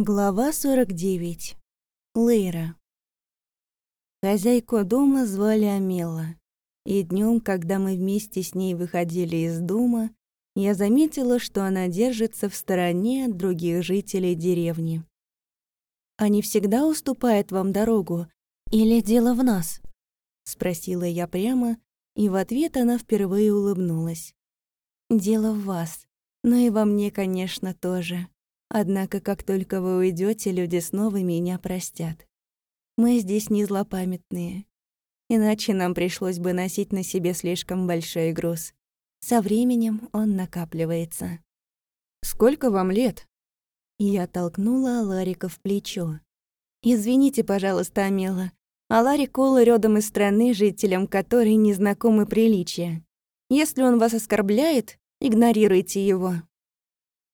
Глава 49. Лейра. Хозяйку дома звали Амела. И днем, когда мы вместе с ней выходили из дома, я заметила, что она держится в стороне от других жителей деревни. «Они всегда уступают вам дорогу? Или дело в нас?» — спросила я прямо, и в ответ она впервые улыбнулась. «Дело в вас, но и во мне, конечно, тоже». Однако, как только вы уйдете, люди снова меня простят. Мы здесь не злопамятные. Иначе нам пришлось бы носить на себе слишком большой груз. Со временем он накапливается. «Сколько вам лет?» Я толкнула Аларика в плечо. «Извините, пожалуйста, Амела. Аларик Кола родом из страны, жителям которой незнакомы приличия. Если он вас оскорбляет, игнорируйте его».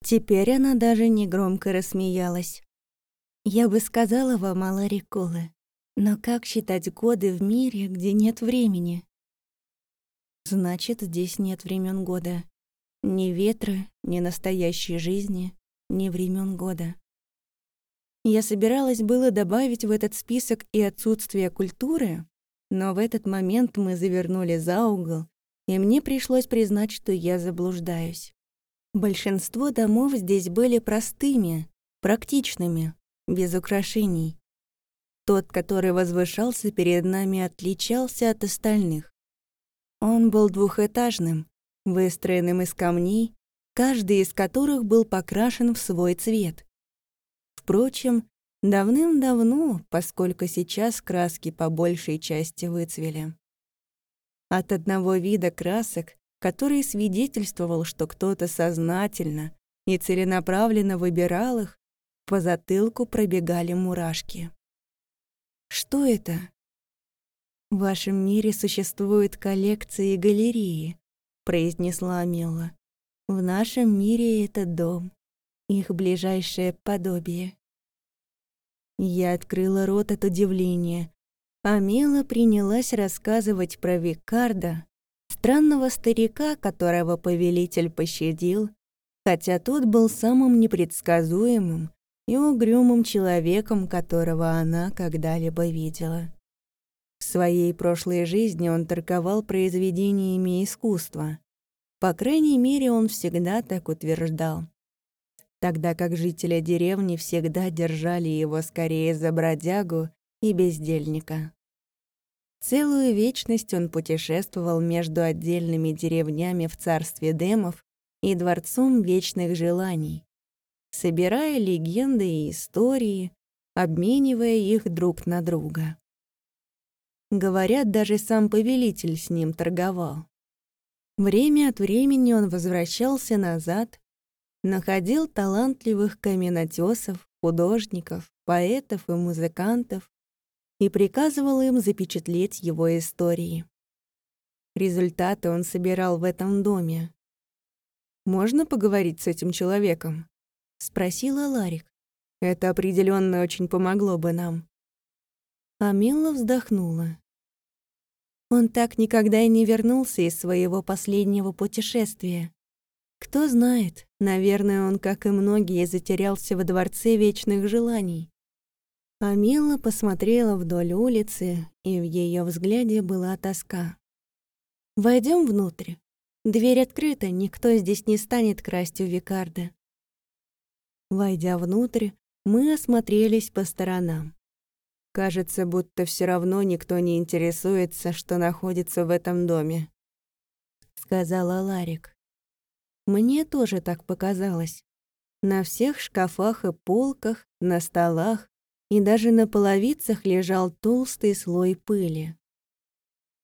Теперь она даже негромко рассмеялась. «Я бы сказала вам, Алари Колы, но как считать годы в мире, где нет времени?» «Значит, здесь нет времен года. Ни ветра, ни настоящей жизни, ни времен года». Я собиралась было добавить в этот список и отсутствие культуры, но в этот момент мы завернули за угол, и мне пришлось признать, что я заблуждаюсь. Большинство домов здесь были простыми, практичными, без украшений. Тот, который возвышался перед нами, отличался от остальных. Он был двухэтажным, выстроенным из камней, каждый из которых был покрашен в свой цвет. Впрочем, давным-давно, поскольку сейчас краски по большей части выцвели. От одного вида красок который свидетельствовал, что кто-то сознательно и целенаправленно выбирал их, по затылку пробегали мурашки. Что это? В вашем мире существуют коллекции и галереи, произнесла Амела. В нашем мире это дом, их ближайшее подобие. Я открыла рот от удивления. Амела принялась рассказывать про Викарда, странного старика, которого повелитель пощадил, хотя тот был самым непредсказуемым и угрюмым человеком, которого она когда-либо видела. В своей прошлой жизни он торговал произведениями искусства. По крайней мере, он всегда так утверждал. Тогда как жители деревни всегда держали его скорее за бродягу и бездельника. Целую вечность он путешествовал между отдельными деревнями в царстве демов и дворцом вечных желаний, собирая легенды и истории, обменивая их друг на друга. Говорят, даже сам повелитель с ним торговал. Время от времени он возвращался назад, находил талантливых каменотесов, художников, поэтов и музыкантов, и приказывал им запечатлеть его истории. Результаты он собирал в этом доме. «Можно поговорить с этим человеком?» — спросила Ларик. «Это определенно очень помогло бы нам». Амилла вздохнула. Он так никогда и не вернулся из своего последнего путешествия. Кто знает, наверное, он, как и многие, затерялся во Дворце Вечных Желаний. Амила посмотрела вдоль улицы, и в ее взгляде была тоска. Войдем внутрь. Дверь открыта, никто здесь не станет красть у Викарда». Войдя внутрь, мы осмотрелись по сторонам. Кажется, будто все равно никто не интересуется, что находится в этом доме, сказала Ларик. Мне тоже так показалось. На всех шкафах и полках, на столах и даже на половицах лежал толстый слой пыли.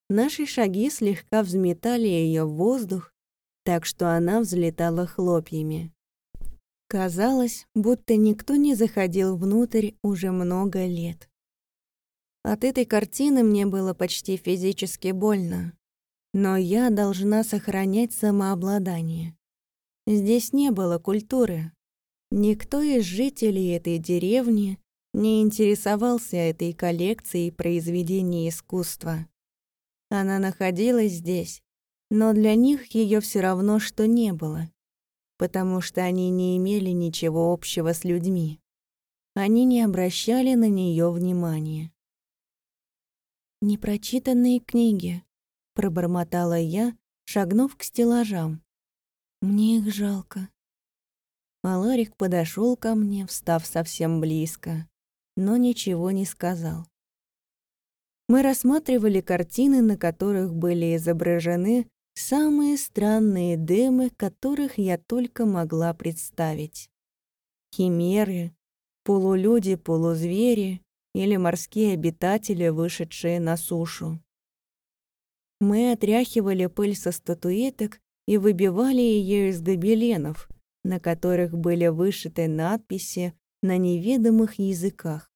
Наши шаги слегка взметали ее в воздух, так что она взлетала хлопьями. Казалось, будто никто не заходил внутрь уже много лет. От этой картины мне было почти физически больно, но я должна сохранять самообладание. Здесь не было культуры. Никто из жителей этой деревни не интересовался этой коллекцией произведений искусства. Она находилась здесь, но для них ее все равно что не было, потому что они не имели ничего общего с людьми. они не обращали на нее внимания. «Непрочитанные книги», — пробормотала я, шагнув к стеллажам. «Мне их жалко». Маларик подошел ко мне, встав совсем близко, но ничего не сказал. Мы рассматривали картины, на которых были изображены самые странные демы, которых я только могла представить. Химеры, полулюди-полузвери или морские обитатели, вышедшие на сушу. Мы отряхивали пыль со статуэток и выбивали ее из гобеленов, на которых были вышиты надписи на неведомых языках.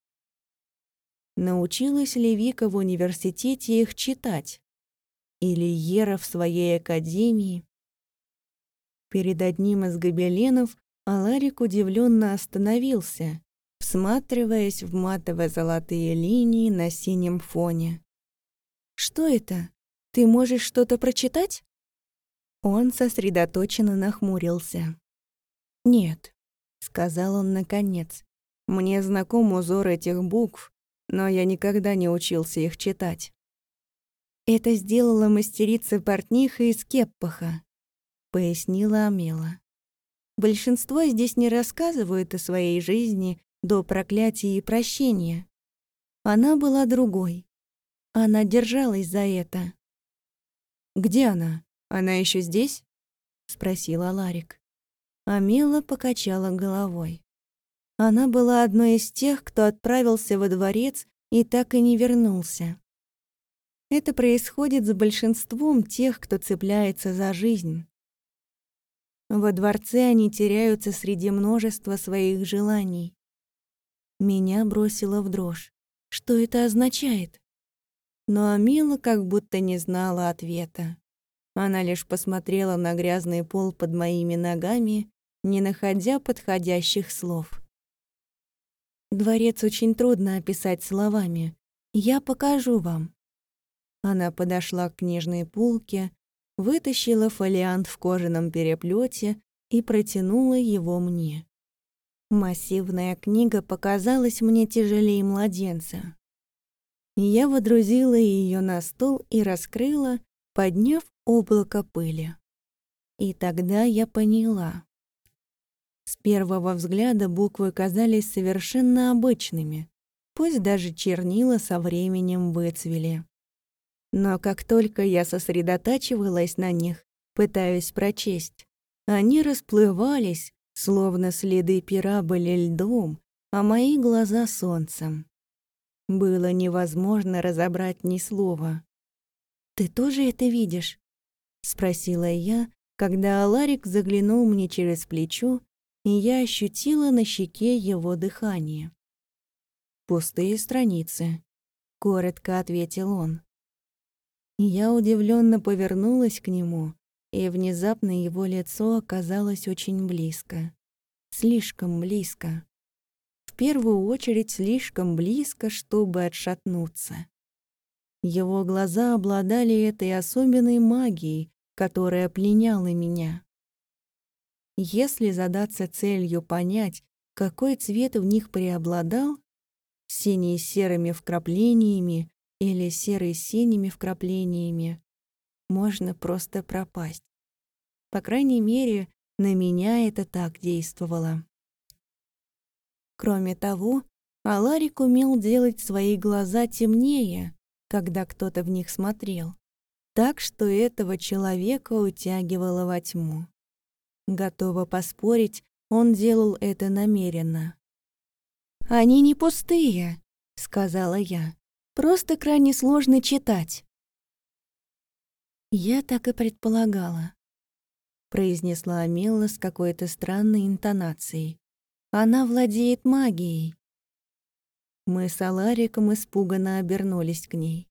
Научилась ли Вика в университете их читать? Или Ера в своей академии? Перед одним из гобеленов Аларик удивленно остановился, всматриваясь в матово-золотые линии на синем фоне. «Что это? Ты можешь что-то прочитать?» Он сосредоточенно нахмурился. «Нет», — сказал он наконец. «Мне знаком узор этих букв, но я никогда не учился их читать». «Это сделала мастерица-портниха из Кеппаха», — пояснила Амела. «Большинство здесь не рассказывают о своей жизни до проклятия и прощения. Она была другой. Она держалась за это». «Где она? Она еще здесь?» — спросила Ларик. Амела покачала головой. Она была одной из тех, кто отправился во дворец и так и не вернулся. Это происходит с большинством тех, кто цепляется за жизнь. Во дворце они теряются среди множества своих желаний. Меня бросило в дрожь. Что это означает? Но Амила как будто не знала ответа. Она лишь посмотрела на грязный пол под моими ногами не находя подходящих слов. Дворец очень трудно описать словами. Я покажу вам. Она подошла к книжной полке, вытащила фолиант в кожаном переплете и протянула его мне. Массивная книга показалась мне тяжелее младенца. Я водрузила ее на стол и раскрыла, подняв облако пыли. И тогда я поняла. С первого взгляда буквы казались совершенно обычными, пусть даже чернила со временем выцвели. Но как только я сосредотачивалась на них, пытаясь прочесть, они расплывались, словно следы пера были льдом, а мои глаза — солнцем. Было невозможно разобрать ни слова. «Ты тоже это видишь?» — спросила я, когда Аларик заглянул мне через плечо и я ощутила на щеке его дыхание. «Пустые страницы», — коротко ответил он. Я удивленно повернулась к нему, и внезапно его лицо оказалось очень близко. Слишком близко. В первую очередь слишком близко, чтобы отшатнуться. Его глаза обладали этой особенной магией, которая пленяла меня. Если задаться целью понять, какой цвет в них преобладал, синий с серыми вкраплениями или серый с синими вкраплениями, можно просто пропасть. По крайней мере, на меня это так действовало. Кроме того, Аларик умел делать свои глаза темнее, когда кто-то в них смотрел, так что этого человека утягивало во тьму. Готова поспорить, он делал это намеренно. «Они не пустые», — сказала я. «Просто крайне сложно читать». «Я так и предполагала», — произнесла Амелла с какой-то странной интонацией. «Она владеет магией». Мы с Алариком испуганно обернулись к ней.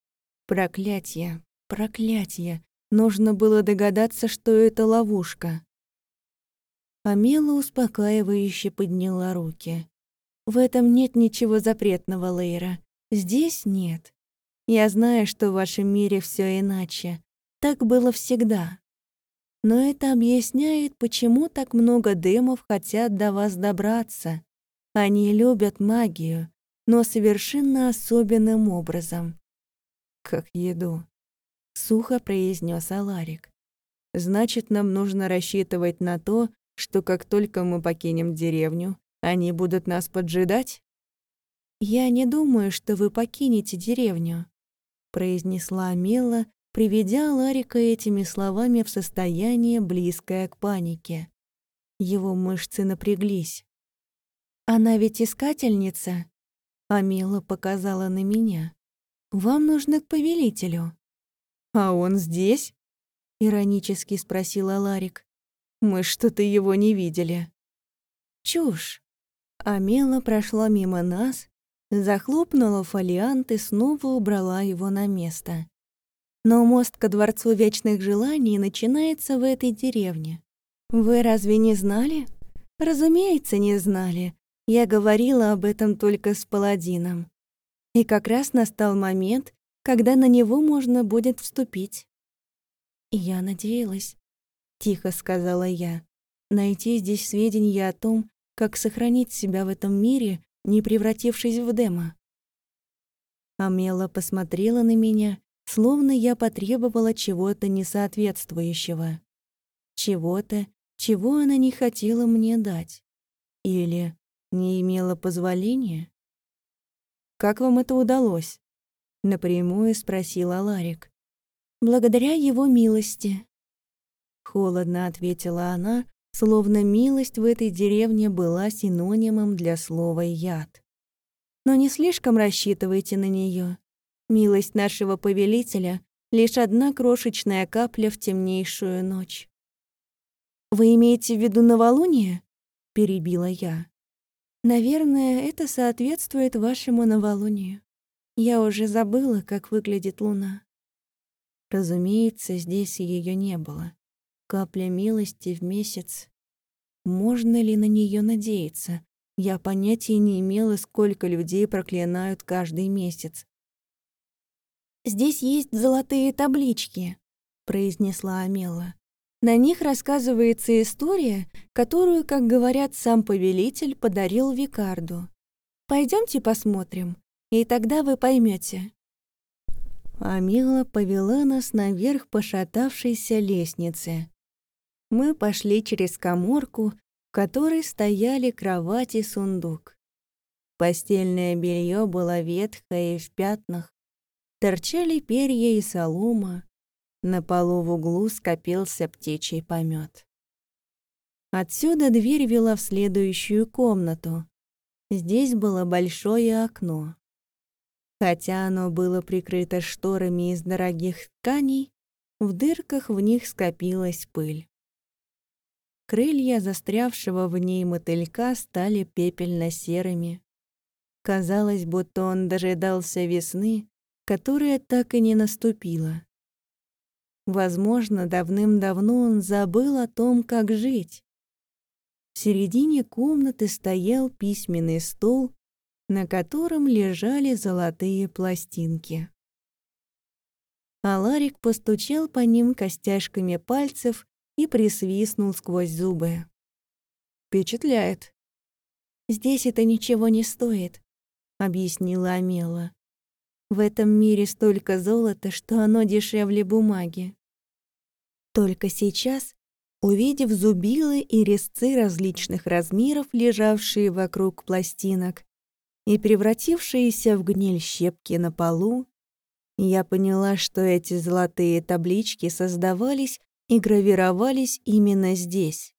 Проклятье, проклятье. Нужно было догадаться, что это ловушка. Амела успокаивающе подняла руки. «В этом нет ничего запретного, Лейра. Здесь нет. Я знаю, что в вашем мире все иначе. Так было всегда. Но это объясняет, почему так много демов хотят до вас добраться. Они любят магию, но совершенно особенным образом. «Как еду», — сухо произнес Аларик. «Значит, нам нужно рассчитывать на то, что как только мы покинем деревню, они будут нас поджидать?» «Я не думаю, что вы покинете деревню», — произнесла Мела, приведя Ларика этими словами в состояние, близкое к панике. Его мышцы напряглись. «Она ведь искательница?» Амела показала на меня. «Вам нужно к повелителю». «А он здесь?» — иронически спросила Ларик. «Мы что-то его не видели». «Чушь!» Амела прошла мимо нас, захлопнула фолиант и снова убрала его на место. Но мост ко Дворцу Вечных Желаний начинается в этой деревне. Вы разве не знали? Разумеется, не знали. Я говорила об этом только с паладином. И как раз настал момент, когда на него можно будет вступить. «Я надеялась», — тихо сказала я, «найти здесь сведения о том, как сохранить себя в этом мире, не превратившись в демо». Амела посмотрела на меня, словно я потребовала чего-то несоответствующего. Чего-то, чего она не хотела мне дать. Или не имела позволения? «Как вам это удалось?» — напрямую спросила Ларик. «Благодаря его милости». Холодно ответила она, словно милость в этой деревне была синонимом для слова «яд». «Но не слишком рассчитывайте на нее. Милость нашего повелителя — лишь одна крошечная капля в темнейшую ночь». «Вы имеете в виду новолуние?» — перебила я. Наверное, это соответствует вашему новолунию. Я уже забыла, как выглядит луна. Разумеется, здесь ее не было. Капля милости в месяц. Можно ли на нее надеяться? Я понятия не имела, сколько людей проклинают каждый месяц. «Здесь есть золотые таблички», — произнесла Амела. На них рассказывается история, которую, как говорят, сам повелитель подарил Викарду. Пойдемте посмотрим, и тогда вы поймете. Амила повела нас наверх пошатавшейся лестнице. Мы пошли через коморку, в которой стояли кровать и сундук. Постельное белье было ветхое и в пятнах. Торчали перья и солома, на полу в углу скопился птичий помет. Отсюда дверь вела в следующую комнату. Здесь было большое окно. Хотя оно было прикрыто шторами из дорогих тканей, в дырках в них скопилась пыль. Крылья застрявшего в ней мотылька стали пепельно-серыми. Казалось, будто он дожидался весны, которая так и не наступила. Возможно, давным-давно он забыл о том, как жить. В середине комнаты стоял письменный стол, на котором лежали золотые пластинки. Аларик постучал по ним костяшками пальцев и присвистнул сквозь зубы. «Впечатляет». «Здесь это ничего не стоит», — объяснила Амела. В этом мире столько золота, что оно дешевле бумаги. Только сейчас, увидев зубилы и резцы различных размеров, лежавшие вокруг пластинок, и превратившиеся в гниль щепки на полу, я поняла, что эти золотые таблички создавались и гравировались именно здесь.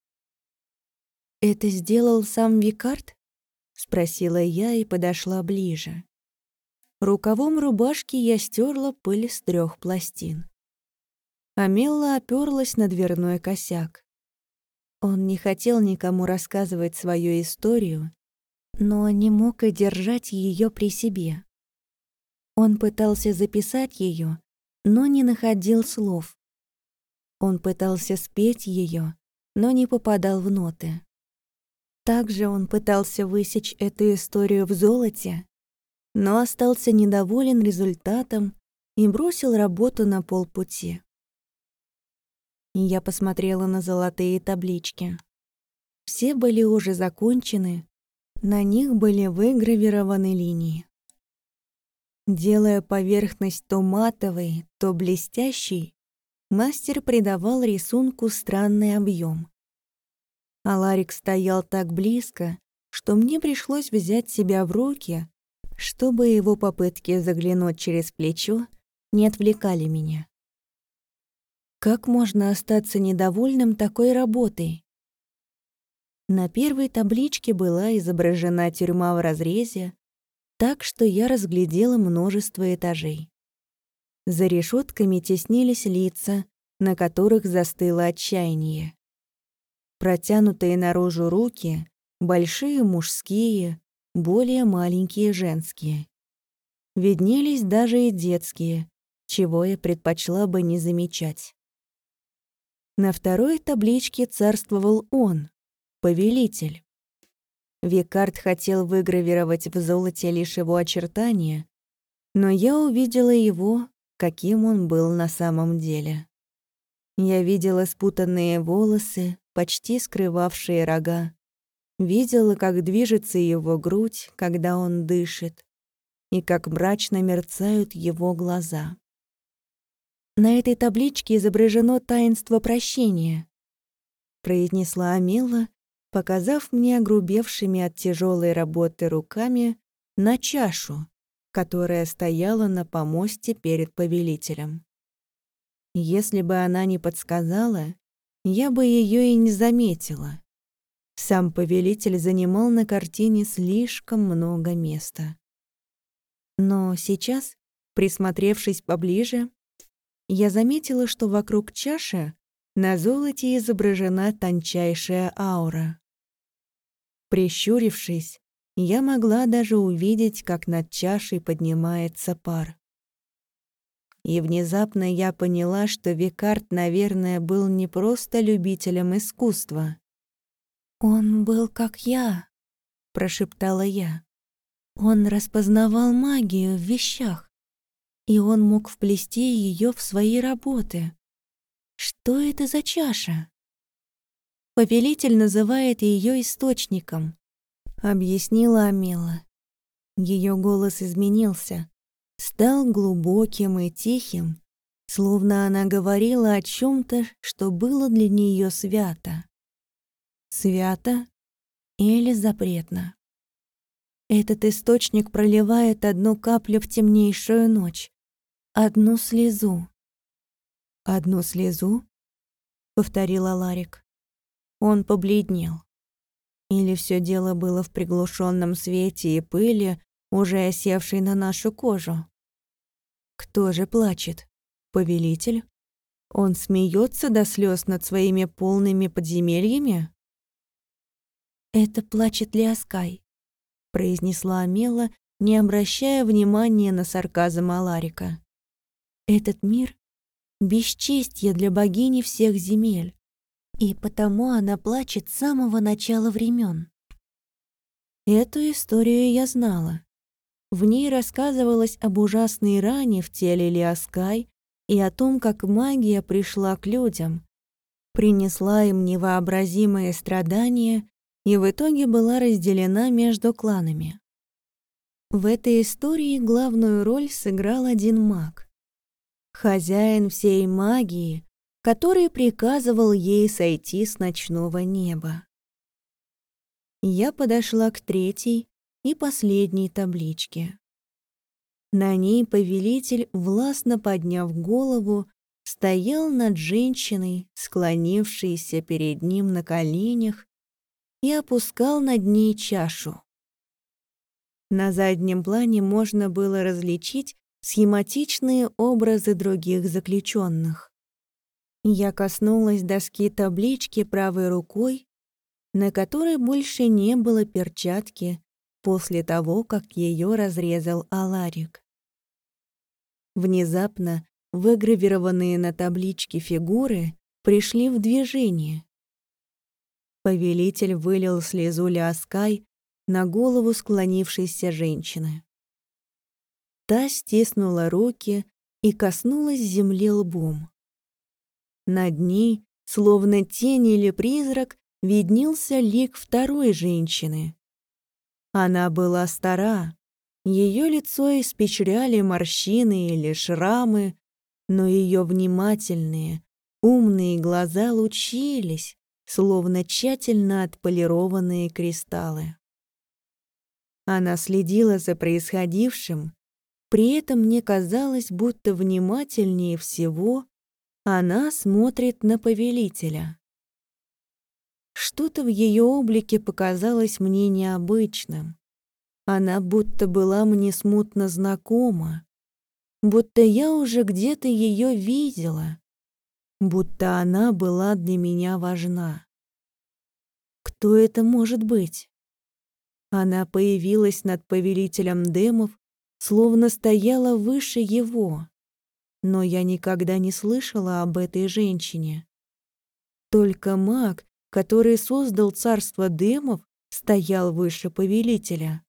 «Это сделал сам Викард?» — спросила я и подошла ближе. Рукавом рубашки я стерла пыль с трех пластин. Амелла оперлась на дверной косяк. Он не хотел никому рассказывать свою историю, но не мог и держать ее при себе. Он пытался записать ее, но не находил слов. Он пытался спеть ее, но не попадал в ноты. Также он пытался высечь эту историю в золоте, но остался недоволен результатом и бросил работу на полпути. Я посмотрела на золотые таблички. Все были уже закончены, На них были выгравированы линии. Делая поверхность то матовой, то блестящей, мастер придавал рисунку странный объем. Аларик стоял так близко, что мне пришлось взять себя в руки, чтобы его попытки заглянуть через плечо не отвлекали меня. Как можно остаться недовольным такой работой? На первой табличке была изображена тюрьма в разрезе, так что я разглядела множество этажей. За решетками теснились лица, на которых застыло отчаяние. Протянутые наружу руки, большие мужские, более маленькие женские. Виднелись даже и детские, чего я предпочла бы не замечать. На второй табличке царствовал он, повелитель. Викард хотел выгравировать в золоте лишь его очертания, но я увидела его, каким он был на самом деле. Я видела спутанные волосы, почти скрывавшие рога. Видела, как движется его грудь, когда он дышит, и как мрачно мерцают его глаза. На этой табличке изображено таинство прощения, произнесла Амела, показав мне огрубевшими от тяжелой работы руками на чашу, которая стояла на помосте перед повелителем. Если бы она не подсказала, я бы ее и не заметила. Сам повелитель занимал на картине слишком много места. Но сейчас, присмотревшись поближе, я заметила, что вокруг чаши на золоте изображена тончайшая аура. Прищурившись, я могла даже увидеть, как над чашей поднимается пар. И внезапно я поняла, что Викард, наверное, был не просто любителем искусства. «Он был как я», — прошептала я. «Он распознавал магию в вещах, и он мог вплести ее в свои работы. Что это за чаша?» Повелитель называет ее источником, объяснила Амела. Ее голос изменился, стал глубоким и тихим, словно она говорила о чем то что было для нее свято. Свято или запретно. Этот источник проливает одну каплю в темнейшую ночь, одну слезу. «Одну слезу?» — повторила Ларик. Он побледнел. Или все дело было в приглушенном свете и пыли, уже осевшей на нашу кожу? Кто же плачет? Повелитель? Он смеется до слез над своими полными подземельями? «Это плачет Лиаскай», — произнесла Амела, не обращая внимания на сарказм Аларика. «Этот мир — бесчестье для богини всех земель. И потому она плачет с самого начала времен. Эту историю я знала. В ней рассказывалось об ужасной ране в теле Лиаскай и о том, как магия пришла к людям, принесла им невообразимые страдания и в итоге была разделена между кланами. В этой истории главную роль сыграл один маг. Хозяин всей магии, который приказывал ей сойти с ночного неба. Я подошла к третьей и последней табличке. На ней повелитель, властно подняв голову, стоял над женщиной, склонившейся перед ним на коленях, и опускал над ней чашу. На заднем плане можно было различить схематичные образы других заключенных. Я коснулась доски таблички правой рукой, на которой больше не было перчатки после того, как ее разрезал Аларик. Внезапно выгравированные на табличке фигуры пришли в движение. Повелитель вылил слезу Ляскай на голову склонившейся женщины. Та стиснула руки и коснулась земли лбом. Над ней, словно тень или призрак, виднелся лик второй женщины. Она была стара, ее лицо испечряли морщины или шрамы, но ее внимательные, умные глаза лучились, словно тщательно отполированные кристаллы. Она следила за происходившим, при этом мне казалось, будто внимательнее всего она смотрит на повелителя. Что-то в ее облике показалось мне необычным. Она будто была мне смутно знакома, будто я уже где-то ее видела, будто она была для меня важна. Кто это может быть? Она появилась над повелителем демов, словно стояла выше его. Но я никогда не слышала об этой женщине. Только маг, который создал царство демов, стоял выше повелителя.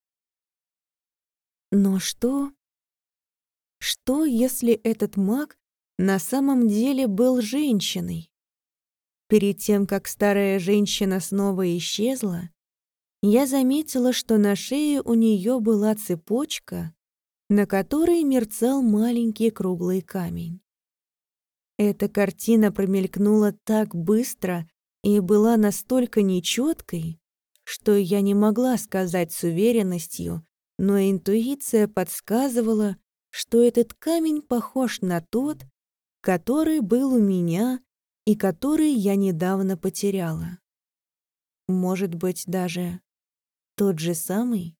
Но что? Что, если этот маг на самом деле был женщиной? Перед тем, как старая женщина снова исчезла, я заметила, что на шее у нее была цепочка, на которой мерцал маленький круглый камень. Эта картина промелькнула так быстро и была настолько нечеткой, что я не могла сказать с уверенностью, но интуиция подсказывала, что этот камень похож на тот, который был у меня и который я недавно потеряла. Может быть, даже тот же самый?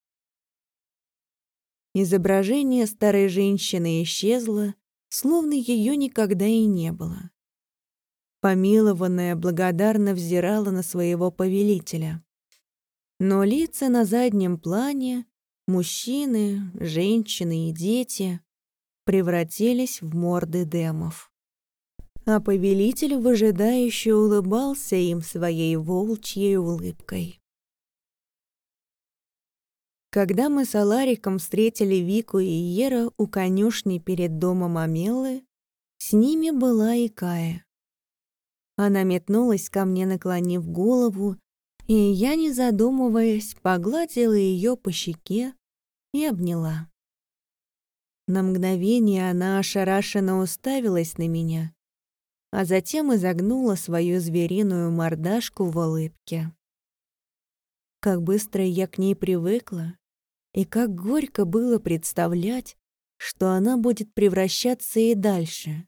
Изображение старой женщины исчезло, словно ее никогда и не было. Помилованная благодарно взирала на своего повелителя. Но лица на заднем плане, мужчины, женщины и дети, превратились в морды демов. А повелитель выжидающе улыбался им своей волчьей улыбкой. Когда мы с Алариком встретили Вику и Ера у конюшни перед домом Амелы, с ними была и Кая. Она метнулась ко мне, наклонив голову, и я, не задумываясь, погладила ее по щеке и обняла. На мгновение она ошарашенно уставилась на меня, а затем изогнула свою звериную мордашку в улыбке. Как быстро я к ней привыкла, и как горько было представлять, что она будет превращаться и дальше,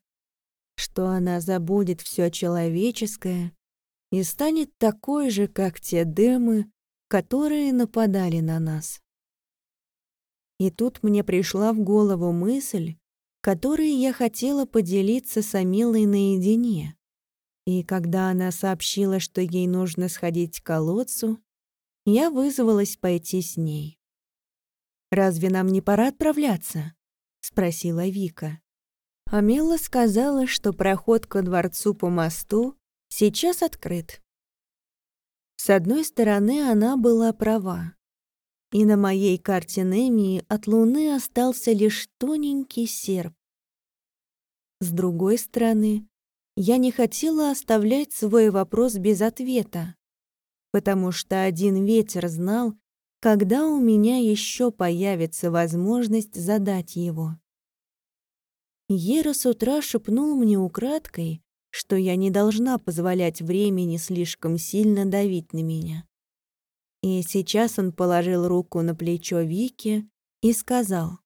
что она забудет все человеческое и станет такой же, как те демы, которые нападали на нас. И тут мне пришла в голову мысль, которой я хотела поделиться с Амилой наедине. И когда она сообщила, что ей нужно сходить к колодцу, я вызвалась пойти с ней. «Разве нам не пора отправляться?» — спросила Вика. Амела сказала, что проход ко дворцу по мосту сейчас открыт. С одной стороны, она была права. И на моей карте Немии от Луны остался лишь тоненький серп. С другой стороны, я не хотела оставлять свой вопрос без ответа, потому что один ветер знал, когда у меня еще появится возможность задать его. Ера с утра шепнул мне украдкой, что я не должна позволять времени слишком сильно давить на меня. И сейчас он положил руку на плечо Вики и сказал,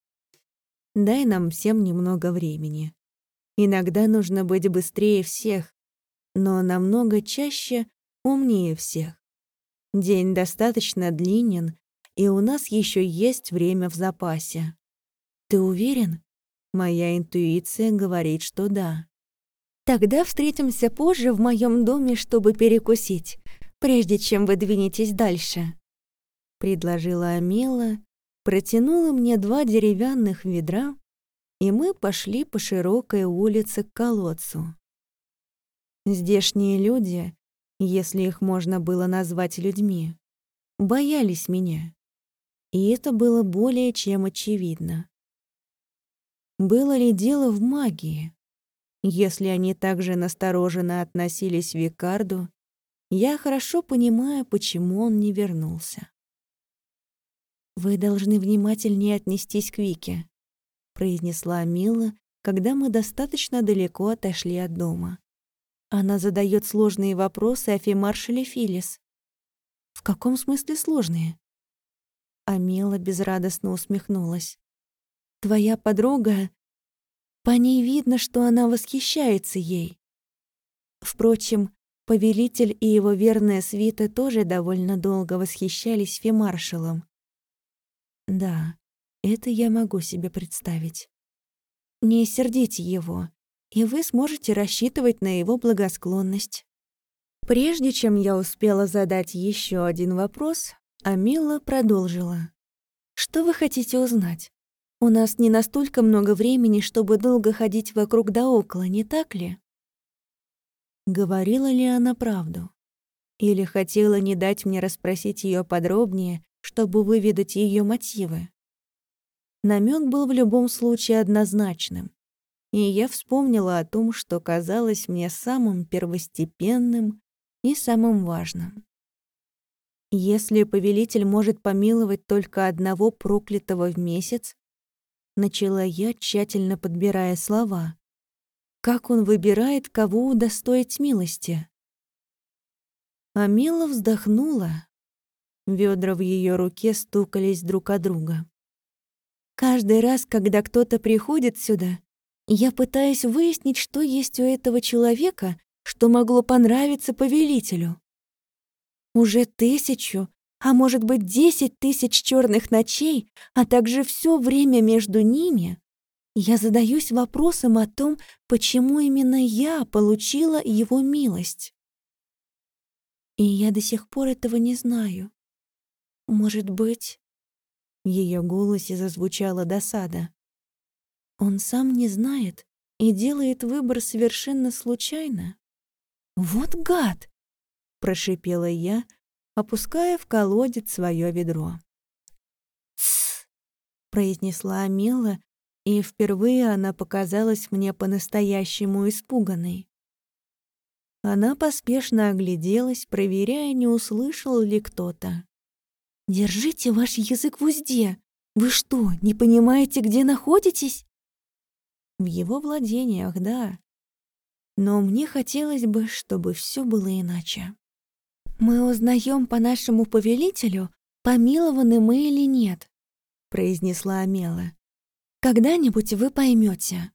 «Дай нам всем немного времени. Иногда нужно быть быстрее всех, но намного чаще умнее всех. День достаточно длинен, и у нас еще есть время в запасе. Ты уверен? Моя интуиция говорит, что да. Тогда встретимся позже в моем доме, чтобы перекусить, прежде чем вы двинетесь дальше. Предложила Амила, протянула мне два деревянных ведра, и мы пошли по широкой улице к колодцу. Здешние люди, если их можно было назвать людьми, боялись меня и это было более чем очевидно. Было ли дело в магии? Если они также настороженно относились к Викарду, я хорошо понимаю, почему он не вернулся. «Вы должны внимательнее отнестись к Вике», — произнесла Мила, когда мы достаточно далеко отошли от дома. Она задает сложные вопросы о фемаршале Филлис. «В каком смысле сложные?» Амела безрадостно усмехнулась. «Твоя подруга... По ней видно, что она восхищается ей. Впрочем, повелитель и его верная свита тоже довольно долго восхищались фемаршалом. Да, это я могу себе представить. Не сердите его, и вы сможете рассчитывать на его благосклонность. Прежде чем я успела задать еще один вопрос, Амила продолжила. «Что вы хотите узнать? У нас не настолько много времени, чтобы долго ходить вокруг да около, не так ли?» Говорила ли она правду? Или хотела не дать мне расспросить ее подробнее, чтобы выведать ее мотивы? Намек был в любом случае однозначным, и я вспомнила о том, что казалось мне самым первостепенным и самым важным. Если повелитель может помиловать только одного проклятого в месяц, начала я, тщательно подбирая слова. Как он выбирает, кого удостоить милости? Амила вздохнула. Ведра в ее руке стукались друг о друга. Каждый раз, когда кто-то приходит сюда, я пытаюсь выяснить, что есть у этого человека, что могло понравиться повелителю. Уже тысячу, а может быть десять тысяч черных ночей, а также все время между ними, я задаюсь вопросом о том, почему именно я получила его милость. И я до сих пор этого не знаю. Может быть... В ее голосе зазвучала досада. Он сам не знает и делает выбор совершенно случайно. «Вот гад!» Прошипела я, опуская в колодец свое ведро. «Тсс!» — произнесла Амила, и впервые она показалась мне по-настоящему испуганной. Она поспешно огляделась, проверяя, не услышал ли кто-то. «Держите ваш язык в узде! Вы что, не понимаете, где находитесь?» «В его владениях, да. Но мне хотелось бы, чтобы все было иначе». «Мы узнаем по нашему повелителю, помилованы мы или нет», — произнесла Амела. «Когда-нибудь вы поймете.